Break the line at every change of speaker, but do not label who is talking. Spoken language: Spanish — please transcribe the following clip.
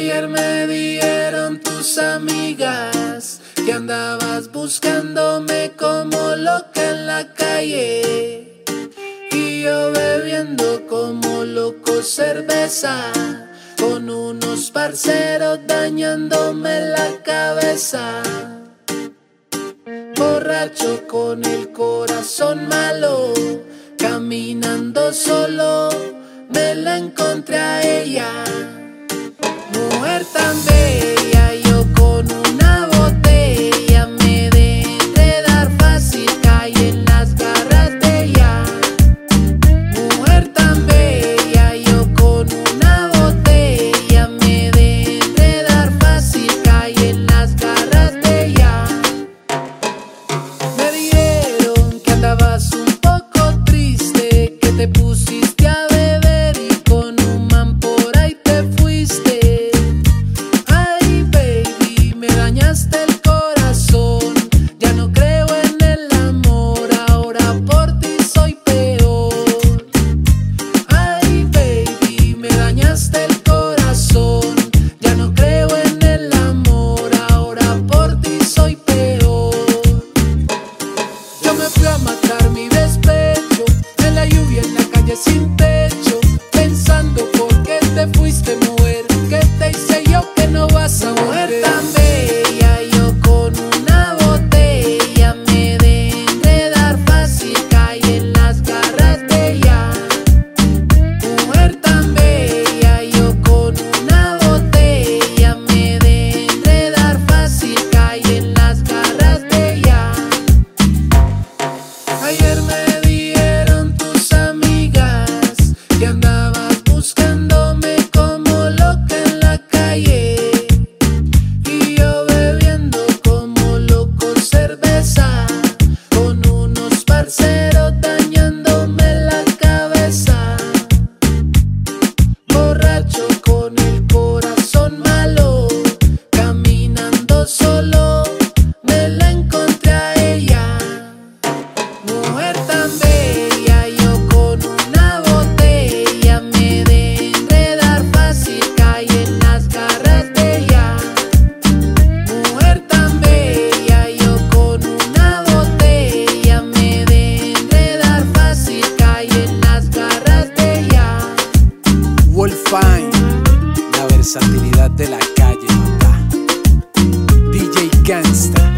Ayer me dieron tus amigas que andabas buscándome como loca en la calle. Y yo bebiendo como loco cerveza con unos parceros dañándome la cabeza. Borracho con el corazón malo, caminando solo, me la encontré a Me fui a matar mi despecho en la lluvia, en la calle sin techo. Me dieron tus amigas que andabas buscándome como loca en la calle y yo bebiendo como loco cerveza. Wolfine, la versatilidad de la calle. DJ Gangsta.